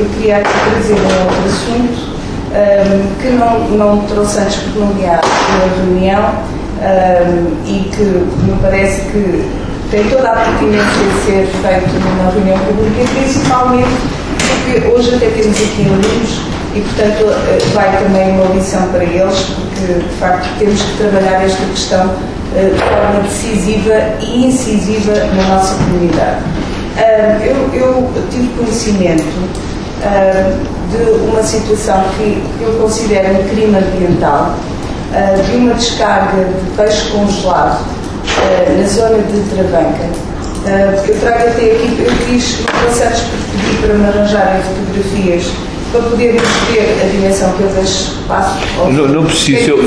eu queria aqui trazer um outro assunto um, que não, não trouxe antes prolongado na reunião um, e que me parece que tem toda a pertinência de ser feito numa reunião pública, principalmente porque hoje até temos aqui alunos e, portanto, eh, vai também uma lição para eles, porque, de facto, temos que trabalhar esta questão eh, de forma decisiva e incisiva na nossa comunidade. Eu, eu tive conhecimento de uma situação que eu considero um crime ambiental, de uma descarga de peixe congelado na zona de Travanca. Eu trago até aqui, eu fiz pedi para me arranjarem fotografias para podermos ver a dimensão que eu deixo passo. Não, não preciso, eu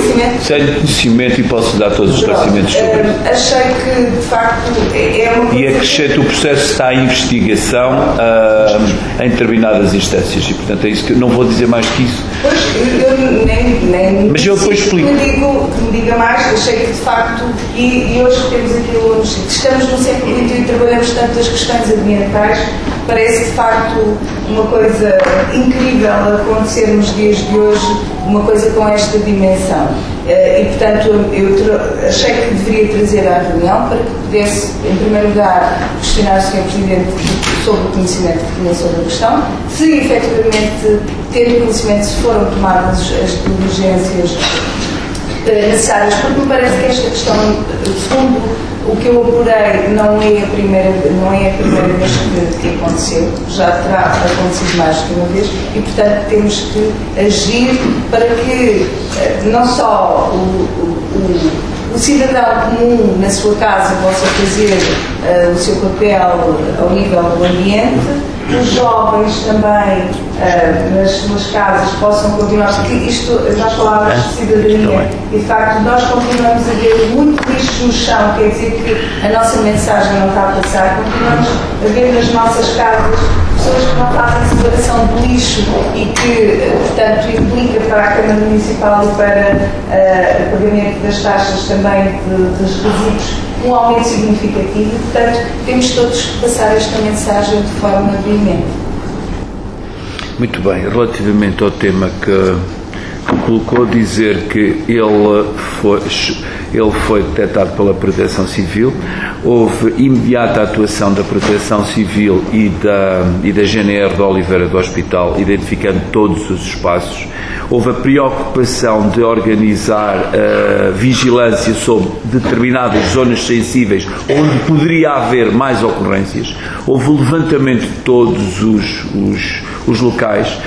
tenho conhecimento e posso dar todos os esclarecimentos sobre isso. Uh, achei que, de facto, é, é uma E acrescento, o processo está em investigação uh, em determinadas instâncias e, portanto, é isso que eu não vou dizer mais que isso. Pois, eu nem, nem Mas eu depois explico. Que me, digo, que me diga mais, achei que, de facto, e, e hoje temos aqui alunos, estamos no século XXI e trabalhamos tanto as questões ambientais, parece, de facto, uma coisa incrível acontecer nos dias de hoje uma coisa com esta dimensão. Eh, e, portanto, eu achei que deveria trazer à reunião para que pudesse, em primeiro lugar, questionar o Sr. Presidente sobre o conhecimento que tinha sobre a questão, se efetivamente, tendo conhecimento, se foram tomadas as diligências eh, necessárias, porque me parece que esta questão, segundo o que eu apurei não é a primeira, não é a primeira vez que, que aconteceu, já terá acontecido mais que uma vez e, portanto, temos que agir para que eh, não só o, o, o cidadão comum na sua casa possa fazer uh, o seu papel ao nível do ambiente, os jovens também uh, nas suas casas possam continuar, porque isto, nós falávamos de cidadania e de facto nós continuamos a ver muito lixo no chão, quer dizer que a nossa mensagem não está a passar, continuamos a ver nas nossas casas pessoas que não fazem separação de lixo e que, portanto, implica para a Câmara Municipal e para uh, o pagamento das taxas também de, dos resíduos um aumento significativo. Portanto, temos todos que passar esta mensagem de forma veemente. Muito bem, relativamente ao tema que colocou, dizer que ele foi, ele foi detectado pela Proteção Civil, houve imediata atuação da Proteção Civil e da, e da GNR de Oliveira do Hospital, identificando todos os espaços. Houve a preocupação de organizar uh, vigilância sobre determinadas zonas sensíveis onde poderia haver mais ocorrências. Houve o levantamento de todos os, os, os locais.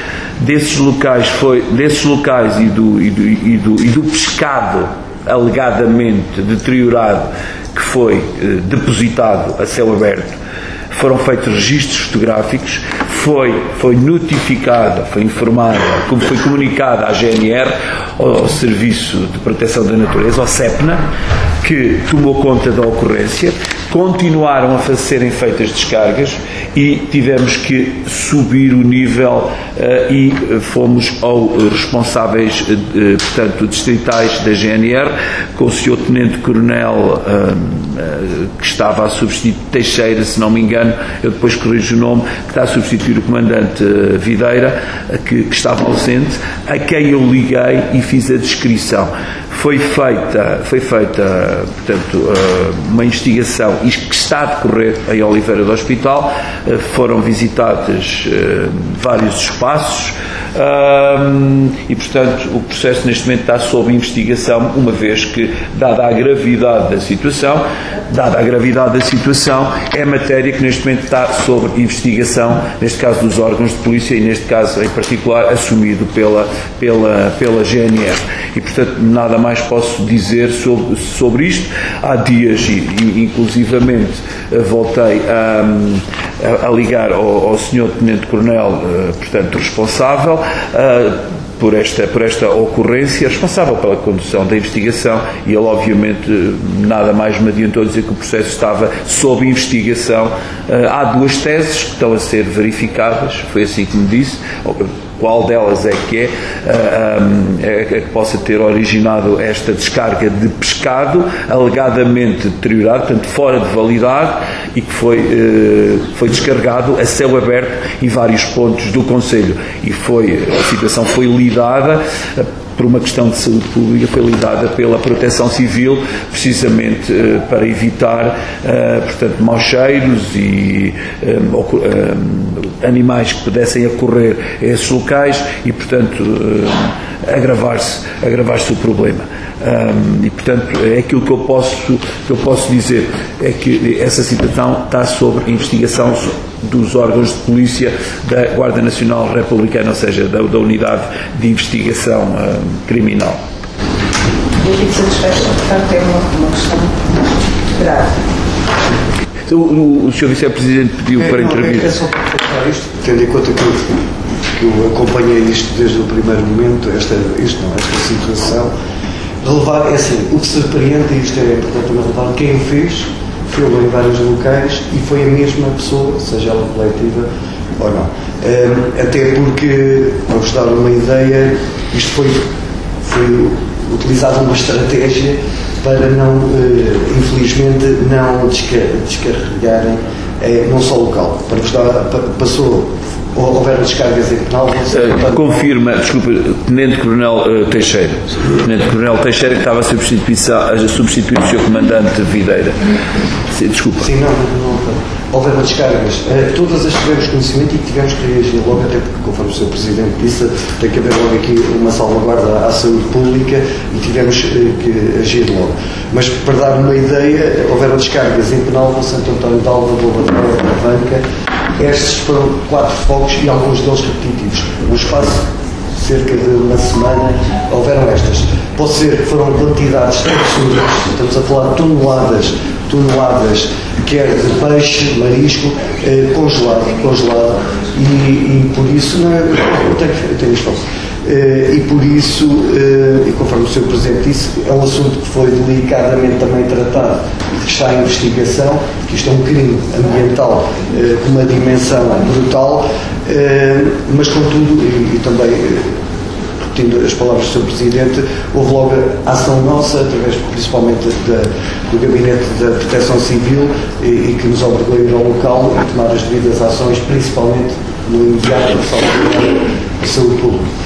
Desses locais, foi, desses locais e do, e do, e do, e do pescado alegadamente deteriorado que foi eh, depositado a céu aberto, foram feitos registros fotográficos, foi, foi notificada, foi informada, como foi comunicada à GNR, ao Serviço de Proteção da Natureza, ao CEPNA, que tomou conta da ocorrência, continuaram a serem feitas descargas e tivemos que subir o nível uh, e fomos ao responsáveis, uh, portanto, distritais da GNR, com o Sr. Tenente Coronel uh, que estava a substituir Teixeira, se não me engano, eu depois corrijo o nome, que está a substituir o Comandante Videira, que, que estava ausente, a quem eu liguei e fiz a descrição foi feita, foi feita portanto, uma investigação que está a decorrer em Oliveira do Hospital. Foram visitados vários espaços e, portanto, o processo neste momento está sob investigação, uma vez que, dada a gravidade da situação, dada a gravidade da situação, é matéria que neste momento está sob investigação, neste caso dos órgãos de polícia e neste caso em particular assumido pela, pela, pela GNR. E, portanto, nada mais posso dizer sobre, sobre isto. Há dias, inclusivamente, voltei a, a, ligar ao, ao Sr. Tenente Coronel, portanto, responsável, por esta, por esta ocorrência, responsável pela condução da investigação, e ele, obviamente, nada mais me adiantou dizer que o processo estava sob investigação. Há duas teses que estão a ser verificadas, foi assim que me disse qual delas é que é, é, é, que possa ter originado esta descarga de pescado alegadamente deteriorado, portanto fora de validade e que foi, eh, foi descarregado a céu aberto em vários pontos do Conselho. E foi, a situação foi lidada por uma questão de saúde pública, foi lidada pela Proteção Civil, precisamente uh, para evitar, uh, portanto, maus cheiros e uh, animais que pudessem ocorrer a esses locais e, portanto, agravar-se agravar o problema. Um, e, portanto, é aquilo que eu, posso, que eu posso dizer, é que essa situação está sob investigação dos órgãos de polícia da Guarda Nacional Republicana, ou seja, da, da Unidade de Investigação um, Criminal. Eu fico satisfeito, portanto, é uma, uma questão grave. Então, o, o Sr. Vice-Presidente pediu é, para não, intervir. É, é só para isto, tendo em conta que eu, que eu acompanhei isto desde o primeiro momento, esta, isto não, esta situação, relevar, é assim, o que surpreende, e isto é importante relevar, quem o fez, fez em vários locais e foi a mesma pessoa, seja ela coletiva ou não. Um, até porque, para vos dar uma ideia, isto foi, foi utilizada uma estratégia para não, uh, infelizmente, não descarregarem uh, num só local. Para vos dar, passou houveram descargas em penal? Uh, confirma, desculpa, Tenente Coronel uh, Teixeira. Tenente Coronel Teixeira que estava a substituir, a substituir o seu comandante Videira. Sim, desculpa. Sim, não, não, não houveram descargas. Uh, todas as tivemos conhecimento e tivemos que reagir logo, até porque, conforme o Sr. Presidente disse, tem que haver logo aqui uma salvaguarda à saúde pública e tivemos uh, que agir logo. Mas, para dar uma ideia, houveram descargas em Penalva, Santo António de Alva, Boa Banca, estes foram quatro focos e alguns deles repetitivos. No espaço cerca de uma semana houveram estas. Pode ser que foram quantidades absurdas, estamos a falar de toneladas, toneladas, quer de peixe, marisco, eh, congelado, congelado, e, e, por isso, não, é, eu tenho, eu e por isso, uh, e conforme o Sr. Presidente disse, é um assunto que foi delicadamente também tratado que está em investigação, que isto é um crime ambiental com uma dimensão brutal, mas contudo, e, e também repetindo as palavras do Sr. Presidente, houve logo a ação nossa, através principalmente da, do Gabinete da Proteção Civil, e, e, que nos obrigou a ir ao local e tomar as devidas ações, principalmente no imediato salvaguardar a saúde pública.